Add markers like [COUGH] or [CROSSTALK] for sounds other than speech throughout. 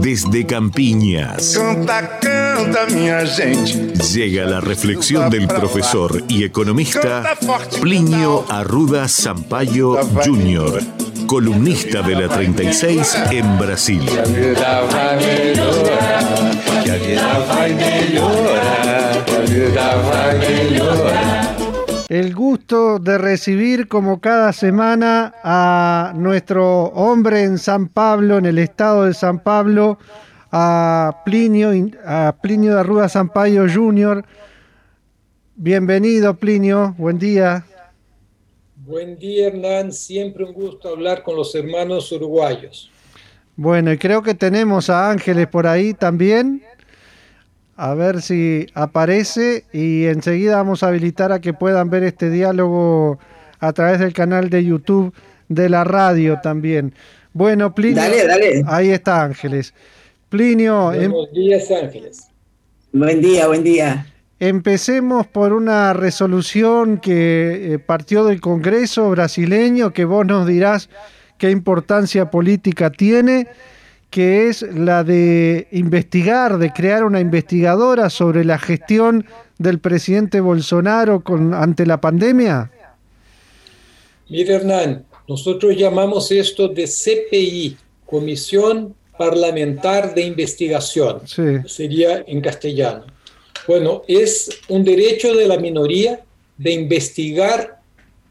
Desde Campiñas. Canta, canta, minha gente. Llega la reflexión del profesor y economista Plinio Arruda Sampaio Jr., columnista de la 36 en Brasil. Que a vida vai melhorar. Que a vida vai melhorar. Que a vida vai melhorar. El gusto de recibir como cada semana a nuestro hombre en San Pablo, en el estado de San Pablo, a Plinio, a Plinio de Arruda Sampaio Jr. Bienvenido Plinio, buen día. Buen día Hernán, siempre un gusto hablar con los hermanos uruguayos. Bueno, y creo que tenemos a Ángeles por ahí también. A ver si aparece y enseguida vamos a habilitar a que puedan ver este diálogo a través del canal de YouTube de la radio también. Bueno, Plinio. Dale, dale. Ahí está Ángeles. Plinio, em- Buenos días Ángeles. Buen día, buen día. empecemos por una resolución que eh, partió del Congreso brasileño, que vos nos dirás qué importancia política tiene, que es la de investigar, de crear una investigadora sobre la gestión del presidente Bolsonaro con, ante la pandemia. Mira Hernán, nosotros llamamos esto de CPI, Comisión Parlamentar de Investigación. Sí. Sería en castellano. Bueno, es un derecho de la minoría de investigar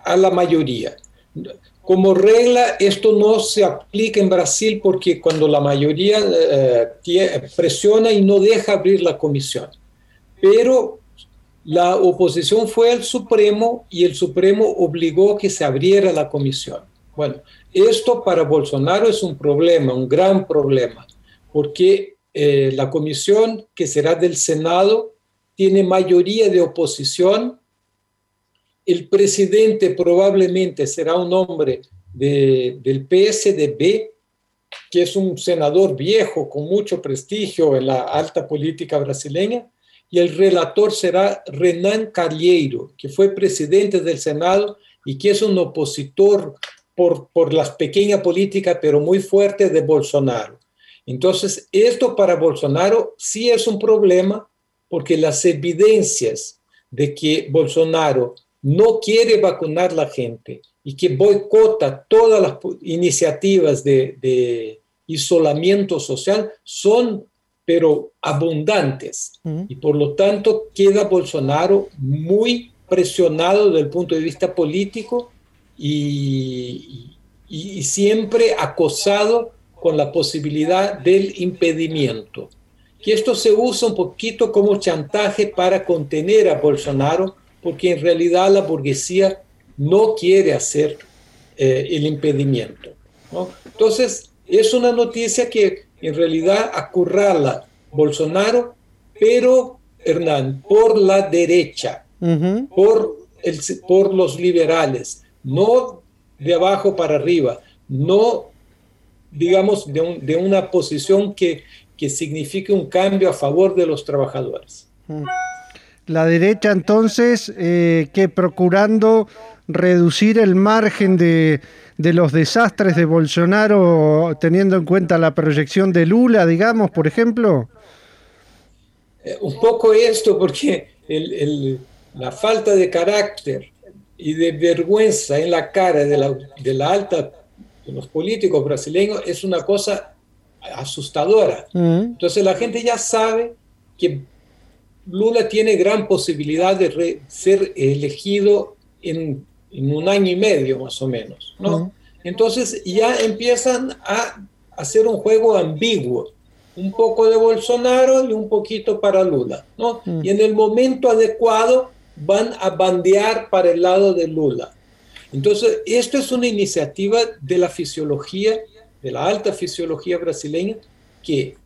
a la mayoría. Como regla, esto no se aplica en Brasil porque cuando la mayoría eh, presiona y no deja abrir la comisión. Pero la oposición fue al Supremo y el Supremo obligó que se abriera la comisión. Bueno, esto para Bolsonaro es un problema, un gran problema, porque eh, la comisión que será del Senado tiene mayoría de oposición. El presidente probablemente será un hombre de- del PSDB, que es un senador viejo con mucho prestigio en la alta política brasileña, y el relator será Renan Calheiro, que fue presidente del Senado y que es un opositor por, por las pequeñas políticas, pero muy fuerte de Bolsonaro. Entonces, esto para Bolsonaro sí es un problema porque las evidencias de que Bolsonaro no quiere vacunar la gente y que boicota todas las iniciativas de, de isolamiento social son, pero abundantes. Y por lo tanto queda Bolsonaro muy presionado desde el punto de vista político y, y- y siempre acosado con la posibilidad del impedimento. Que esto se usa un poquito como chantaje para contener a Bolsonaro, porque en realidad la burguesía no quiere hacer eh, el impedimento. ¿no? Entonces, es una noticia que en realidad acurrala Bolsonaro, pero, Hernán, por la derecha, Ujú. por, el, por los liberales, no de abajo para arriba, no, digamos, de, un- de una posición que, que signifique un cambio a favor de los trabajadores. La derecha entonces eh, que procurando reducir el margen de, de los desastres de Bolsonaro, teniendo en cuenta la proyección de Lula, digamos, por ejemplo. Eh, un poco esto, porque el- el- la falta de carácter y de vergüenza en la cara de la, de la alta, de los políticos brasileños, es una cosa asustadora. Mm. Entonces la gente ya sabe que Lula tiene gran posibilidad de re- ser elegido en, en un año y medio más o menos, ¿no? Entonces ya empiezan a hacer un juego ambiguo, un poco de Bolsonaro y un poquito para Lula, ¿no? Y en el momento adecuado van a bandear para el lado de Lula. Entonces, esto es una iniciativa de la fisiología, de la alta fisiología brasileña, que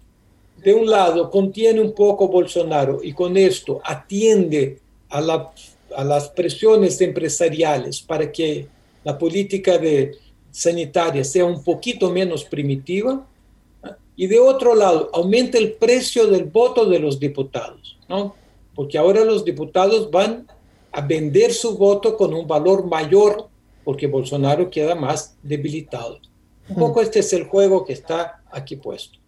de un lado contiene un poco Bolsonaro y con esto atiende a, la- a las presiones empresariales para que la política de, sanitaria sea un poquito menos primitiva. Y de otro lado, aumenta el precio del voto de los diputados, ¿no? Porque ahora los diputados van a vender su voto con un valor mayor porque Bolsonaro queda más debilitado. Un poco este es el juego que está aquí puesto.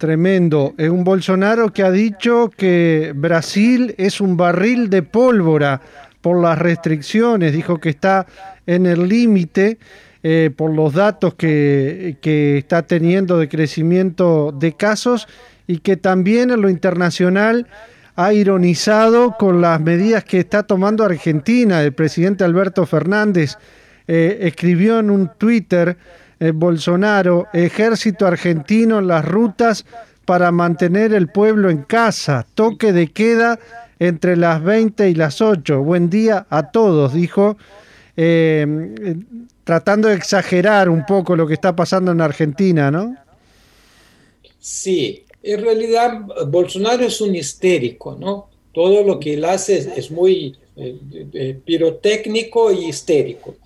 Tremendo. Es un Bolsonaro que ha dicho que Brasil es un barril de pólvora por las restricciones. Dijo que está en el límite eh, por los datos que, está teniendo de crecimiento de casos y que también en lo internacional ha ironizado con las medidas que está tomando Argentina. El presidente Alberto Fernández eh, escribió en un Twitter, eh, Bolsonaro, ejército argentino en las rutas para mantener el pueblo en casa, toque de queda entre las 20 y las 8. Buen día a todos, dijo, eh, tratando de exagerar un poco lo que está pasando en Argentina, ¿no? Sí, en realidad Bolsonaro es un histérico, ¿no? Todo lo que él hace es, muy eh, pirotécnico y histérico.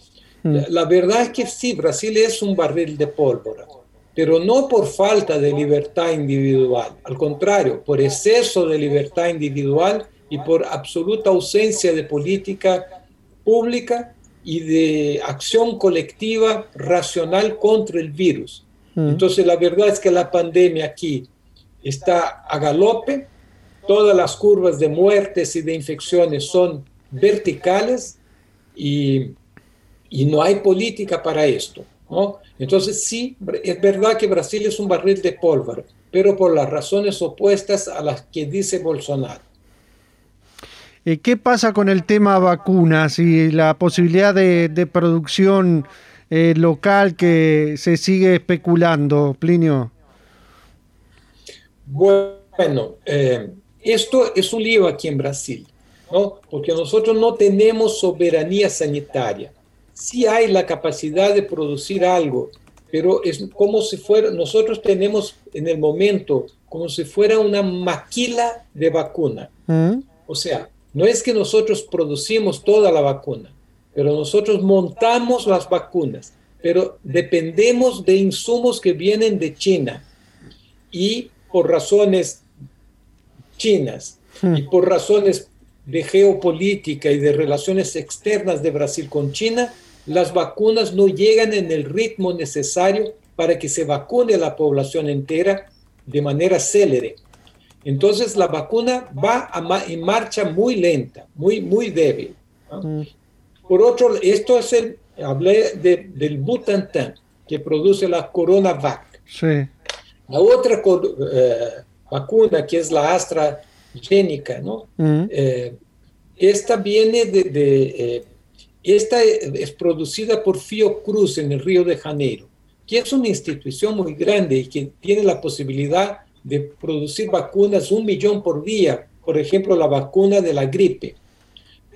Mm. La, verdad es que sí, Brasil es un barril de pólvora, pero no por falta de libertad individual, al contrario, por exceso de libertad individual y por absoluta ausencia de política pública y de acción colectiva racional contra el virus. Mm. Entonces, la verdad es que la pandemia aquí está a galope, todas las curvas de muertes y de infecciones son verticales y, y no hay política para esto. ¿no? Entonces sí, es verdad que Brasil es un barril de pólvora, pero por las razones opuestas a las que dice Bolsonaro. Eh, ¿Qué pasa con el tema vacunas y la posibilidad de, producción eh, local que se sigue especulando, Plinio? Bueno, eh, esto es un lío aquí en Brasil, ¿no? Porque nosotros no tenemos soberanía sanitaria. Sí hay la capacidad de producir algo, pero es como si fuera, nosotros tenemos en el momento como si fuera una maquila de vacuna. Mm. O sea, no es que nosotros producimos toda la vacuna, pero nosotros montamos las vacunas, pero dependemos de insumos que vienen de China. Y por razones chinas y hmm. por razones de geopolítica y de relaciones externas de Brasil con China, las vacunas no llegan en el ritmo necesario para que se vacune la población entera de manera célere. Entonces la vacuna va en marcha muy lenta, muy, muy débil. Hmm. Por otro, esto es el, hablé del Butantan, que produce la CoronaVac. Sí. La otra eh, vacuna, que es la AstraZeneca, ¿no? Eh, esta viene de, eh, esta es producida por Fiocruz en el Río de Janeiro, que es una institución muy grande y que tiene la posibilidad de producir vacunas un millón por día, por ejemplo, la vacuna de la gripe.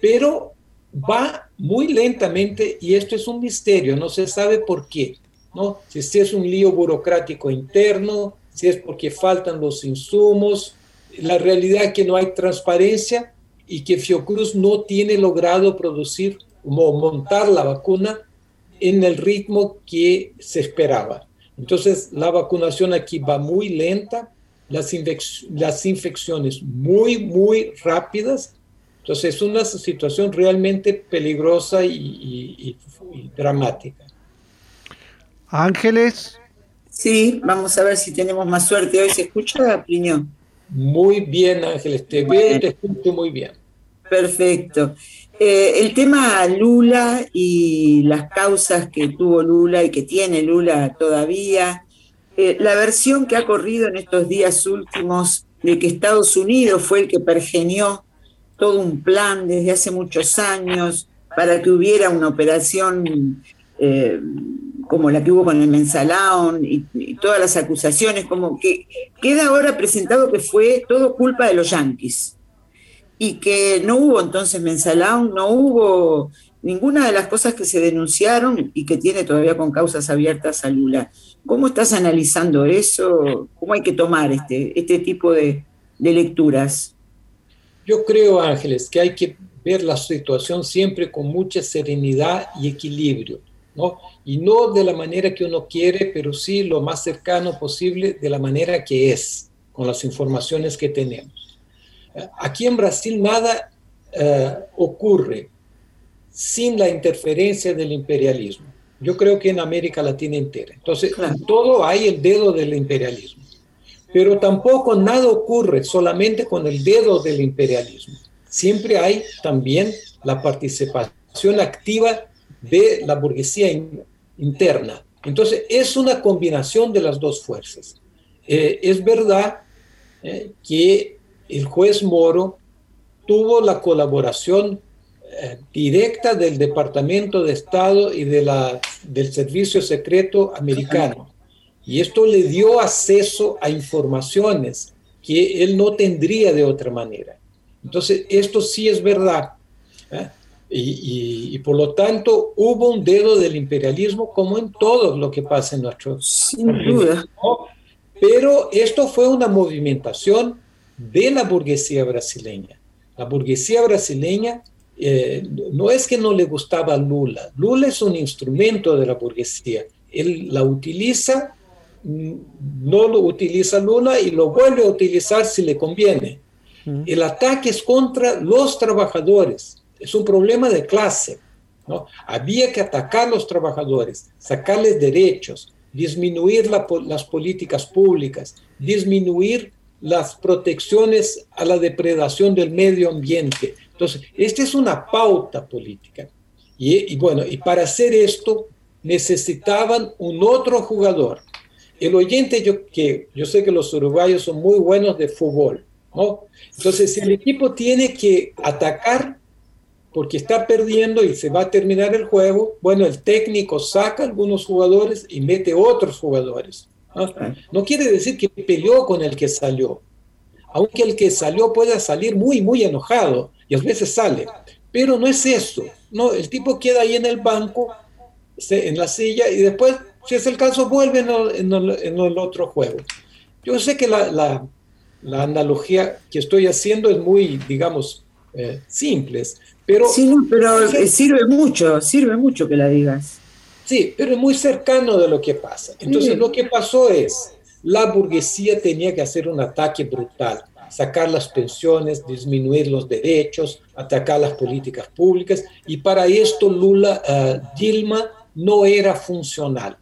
Pero va muy lentamente y esto es un misterio, no se sabe por qué. ¿no? Si es un lío burocrático interno, si es porque faltan los insumos, la realidad es que no hay transparencia y que Fiocruz no tiene logrado producir montar la vacuna en el ritmo que se esperaba. Entonces, la vacunación aquí va muy lenta, las, las infecciones muy, muy rápidas. Entonces, es una situación realmente peligrosa y dramática. Ángeles. Sí, vamos a ver si tenemos más suerte. ¿Hoy se escucha, Plinio? Muy bien, Ángeles, te veo y te escucho muy bien. Perfecto. Eh, el tema Lula y las causas que tuvo Lula y que tiene Lula todavía, eh, la versión que ha corrido en estos días últimos de que Estados Unidos fue el que pergenió todo un plan desde hace muchos años para que hubiera una operación eh, como la que hubo con el Mensalaón y, todas las acusaciones, como que queda ahora presentado que fue todo culpa de los yanquis y que no hubo entonces Mensalaón, no hubo ninguna de las cosas que se denunciaron y que tiene todavía con causas abiertas a Lula. ¿Cómo estás analizando eso? ¿Cómo hay que tomar este, este tipo de, de lecturas? Yo creo, Ángeles, que hay que ver la situación siempre con mucha serenidad y equilibrio y no de la manera que uno quiere, pero sí lo más cercano posible de la manera que es, con las informaciones que tenemos. Aquí en Brasil nada eh, ocurre sin la interferencia del imperialismo. Yo creo que en América Latina entera. Entonces, en todo hay el dedo del imperialismo. Pero tampoco nada ocurre solamente con el dedo del imperialismo. Siempre hay también la participación activa de la burguesía interna. Entonces, es una combinación de las dos fuerzas. Eh, es verdad eh, que el juez Moro tuvo la colaboración eh, directa del Departamento de Estado y de la, del Servicio Secreto americano. Y esto le dio acceso a informaciones que él no tendría de otra manera. Entonces, esto sí es verdad. Y, por lo tanto hubo un dedo del imperialismo como en todo lo que pasa en nuestro Sin duda. Pero esto fue una movimentación de la burguesía brasileña. La burguesía brasileña eh, no es que no le gustaba Lula. Lula es un instrumento de la burguesía. Él la utiliza, mm, no lo utiliza Lula y lo vuelve a utilizar si le conviene. El ataque es contra los trabajadores es un problema de clase. ¿no? Había que atacar a los trabajadores, sacarles derechos, disminuir las políticas públicas, disminuir las protecciones a la depredación del medio ambiente. Entonces, esta es una pauta política. Y, bueno, y para hacer esto necesitaban un otro jugador. El oyente, yo, que yo sé que los uruguayos son muy buenos de fútbol, ¿no? Entonces, si el equipo tiene que atacar, porque está perdiendo y se va a terminar el juego, bueno, el técnico saca algunos jugadores y mete otros jugadores. ¿No? quiere decir que peleó con el que salió, aunque el que salió pueda salir muy, muy enojado y a veces sale, pero no es eso. No, el tipo queda ahí en el banco, en la silla y después, si es el caso, vuelve en el, otro juego. Yo sé que la, la, analogía que estoy haciendo es muy, digamos, eh, simples, pero, sí, pero sirve mucho, sirve mucho que la digas. Sí, pero es muy cercano de lo que pasa. Entonces lo que pasó es, la burguesía tenía que hacer un ataque brutal, sacar las pensiones, disminuir los derechos, atacar las políticas públicas, y para esto Lula, uh, Dilma no era funcional.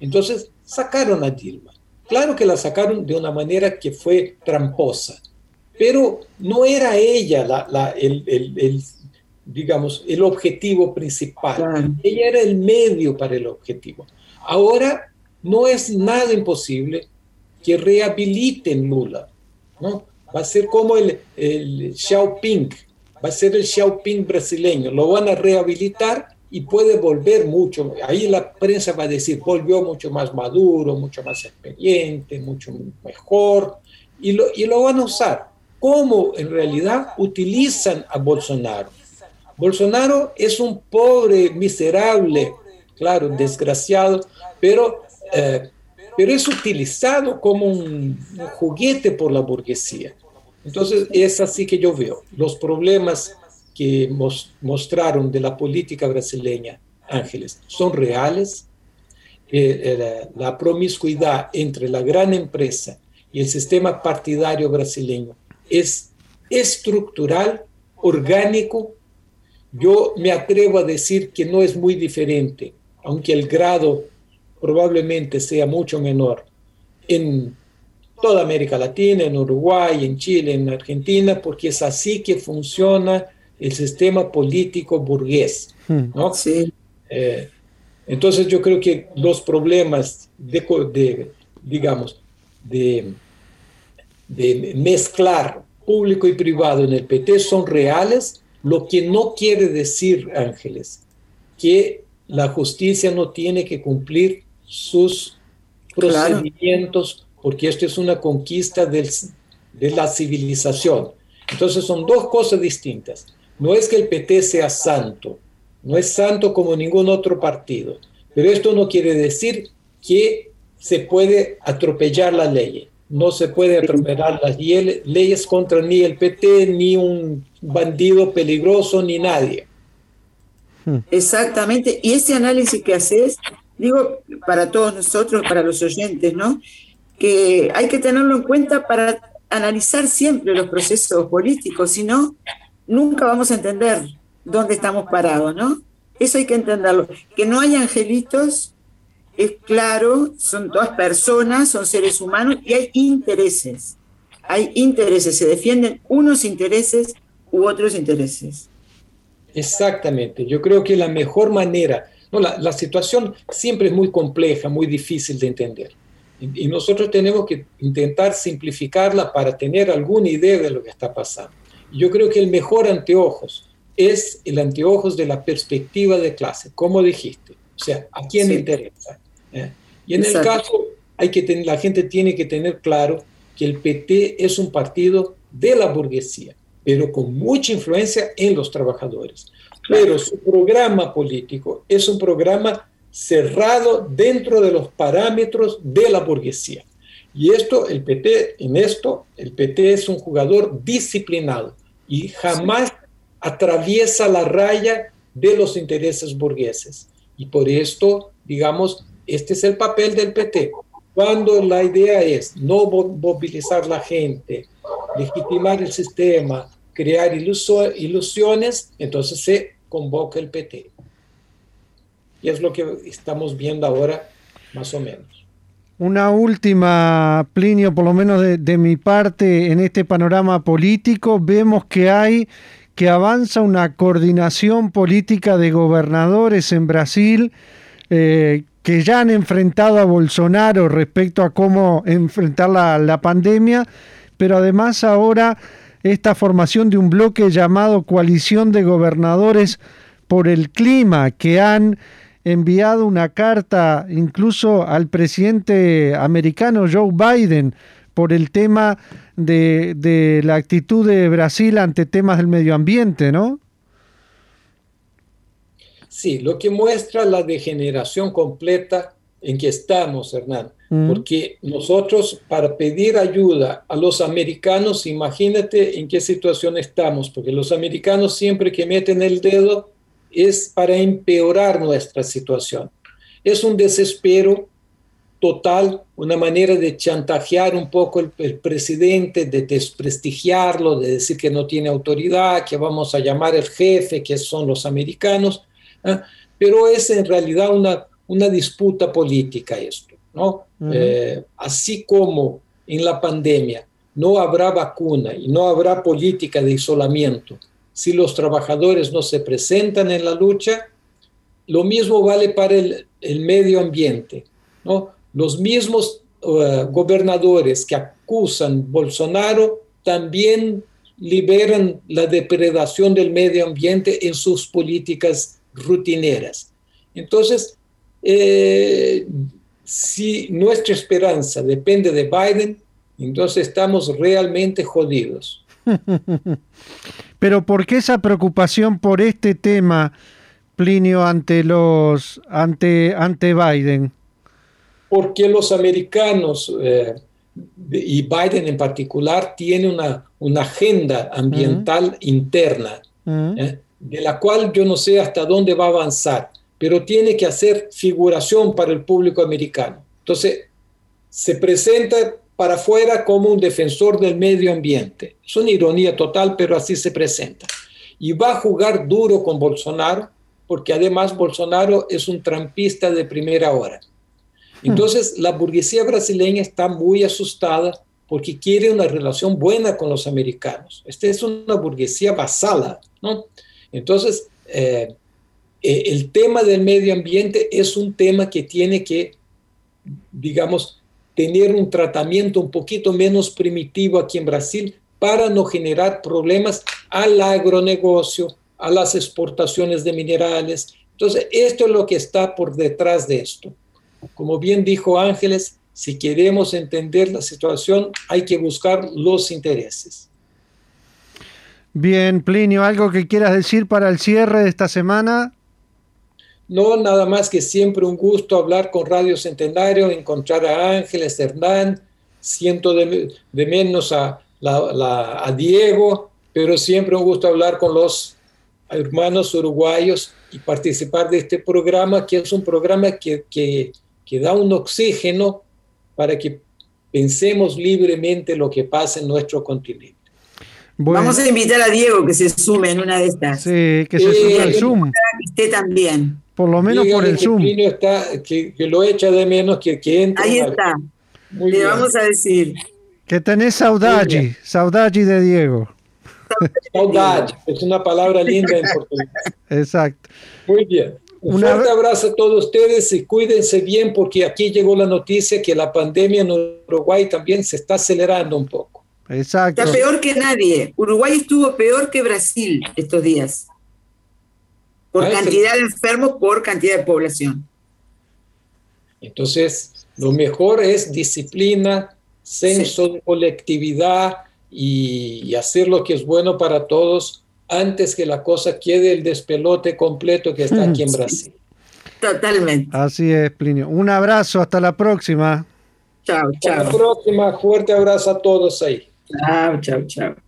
Entonces sacaron a Dilma. Claro que la sacaron de una manera que fue tramposa, pero no era ella la, la, el, el, el digamos, el objetivo principal. Ella era el medio para el objetivo. Ahora no es nada imposible que rehabiliten Lula, ¿no? Va a ser como el, el Xiaoping, va a ser el Xiaoping brasileño, lo van a rehabilitar y puede volver mucho. Ahí la prensa va a decir, volvió mucho más maduro, mucho más experiente, mucho mejor, y lo, y lo van a usar. ¿Cómo en realidad utilizan a Bolsonaro? Bolsonaro es un pobre, miserable, claro, desgraciado, pero, eh, pero es utilizado como un, juguete por la burguesía. Entonces es así que yo veo los problemas que mostraron de la política brasileña, Ángeles, son reales. Eh, eh, la promiscuidad entre la gran empresa y el sistema partidario brasileño es estructural, orgánico yo me atrevo a decir que no es muy diferente, aunque el grado probablemente sea mucho menor en toda América Latina, en Uruguay, en Chile, en Argentina, porque es así que funciona el sistema político burgués. Hmm. ¿no? Sí. Eh, entonces yo creo que los problemas de, digamos, de, de mezclar público y privado en el PT son reales lo que no quiere decir, Ángeles, que la justicia no tiene que cumplir sus procedimientos, porque esto es una conquista de la civilización. Entonces son dos cosas distintas. No es que el PT sea santo, no es santo como ningún otro partido, pero esto no quiere decir que se puede atropellar la ley. No se puede atropellar las leyes contra ni el PT, ni un bandido peligroso, ni nadie. Hmm. Exactamente. Y ese análisis que haces, digo, para todos nosotros, para los oyentes, ¿no? Que hay que tenerlo en cuenta para analizar siempre los procesos políticos, si no, nunca vamos a entender dónde estamos parados, ¿no? Eso hay que entenderlo. Que no hay angelitos es claro, son todas personas, son seres humanos y hay intereses. Hay intereses, se defienden unos intereses u otros intereses. Exactamente, yo creo que la mejor manera, no, la, situación siempre es muy compleja, muy difícil de entender. Y, y, nosotros tenemos que intentar simplificarla para tener alguna idea de lo que está pasando. Yo creo que el mejor anteojos es el anteojos de la perspectiva de clase, como dijiste. O sea, ¿a quién le interesa? ¿Eh? Y en el caso, hay que tener, la gente tiene que tener claro que el PT es un partido de la burguesía, pero con mucha influencia en los trabajadores. Pero su programa político es un programa cerrado dentro de los parámetros de la burguesía. Y esto, el PT, en esto, el PT es un jugador disciplinado y jamás atraviesa la raya de los intereses burgueses. Y por esto, digamos, este es el papel del PT. Cuando la idea es no movilizar la gente, legitimar el sistema, crear ilusiones, entonces se convoca el PT. Y es lo que estamos viendo ahora, más o menos. Una última, Plinio, por lo menos de, mi parte, en este panorama político, vemos que hay que avanza una coordinación política de gobernadores en Brasil eh, que ya han enfrentado a Bolsonaro respecto a cómo enfrentar la, pandemia, pero además ahora esta formación de un bloque llamado Coalición de Gobernadores por el Clima, que han enviado una carta incluso al presidente americano Joe Biden por el tema de, la actitud de Brasil ante temas del medio ambiente, ¿no? Sí, lo que muestra la degeneración completa en que estamos, Hernán. Mm. Porque nosotros, para pedir ayuda a los americanos, imagínate en qué situación estamos, porque los americanos siempre que meten el dedo es para empeorar nuestra situación. Es un desespero total, una manera de chantajear un poco el, presidente, de desprestigiarlo, de decir que no tiene autoridad, que vamos a llamar el jefe, que son los americanos, ¿ah? pero es en realidad una, una disputa política esto, ¿no? Eh, así como en la pandemia no habrá vacuna y no habrá política de isolamiento si los trabajadores no se presentan en la lucha, lo mismo vale para el, el medio ambiente, ¿no? los mismos uh, gobernadores que acusan Bolsonaro también liberan la depredación del medio ambiente en sus políticas rutineras. Entonces, eh, si nuestra esperanza depende de Biden, entonces estamos realmente jodidos. [LAUGHS] Pero ¿por qué esa preocupación por este tema, Plinio, ante los ante, ante Biden? porque los americanos eh, y Biden en particular tiene una, una agenda ambiental interna, eh, de la cual yo no sé hasta dónde va a avanzar, pero tiene que hacer figuración para el público americano. Entonces, se presenta para afuera como un defensor del medio ambiente. Es una ironía total, pero así se presenta. Y va a jugar duro con Bolsonaro, porque además Bolsonaro es un trampista de primera hora. Entonces, la burguesía brasileña está muy asustada porque quiere una relación buena con los americanos. Esta es una burguesía basala, ¿no? Entonces, eh, eh, el tema del medio ambiente es un tema que tiene que, digamos, tener un tratamiento un poquito menos primitivo aquí en Brasil para no generar problemas al agronegocio, a las exportaciones de minerales. Entonces, esto es lo que está por detrás de esto. Como bien dijo Ángeles, si queremos entender la situación hay que buscar los intereses. Bien, Plinio, ¿algo que quieras decir para el cierre de esta semana? No, nada más que siempre un gusto hablar con Radio Centenario, encontrar a Ángeles, Hernán, siento de, menos a, a Diego, pero siempre un gusto hablar con los hermanos uruguayos y participar de este programa, que es un programa que, que que da un oxígeno para que pensemos libremente lo que pasa en nuestro continente. Vamos a invitar a Diego que se sume en una de estas. Sí, que se sume al Zoom. Que esté también. Por lo menos por el que Zoom. está, que, lo echa de menos, que, que entre. Ahí está. Le vamos a decir. Que tenés saudade, saudade de Diego. Saudade, es una palabra linda en portugués. Exacto. Muy bien. Un fuerte abrazo a todos ustedes y cuídense bien porque aquí llegó la noticia que la pandemia en Uruguay también se está acelerando un poco. Exacto. Está peor que nadie. Uruguay estuvo peor que Brasil estos días. Por ah, cantidad de enfermos, por cantidad de población. Entonces, lo mejor es disciplina, senso de colectividad y, hacer lo que es bueno para todos antes que la cosa quede el despelote completo que está aquí en Brasil. Totalmente. Así es, Plinio. Un abrazo, hasta la próxima. Chao, chao. Hasta la próxima, fuerte abrazo a todos ahí. Chao, chao, chao.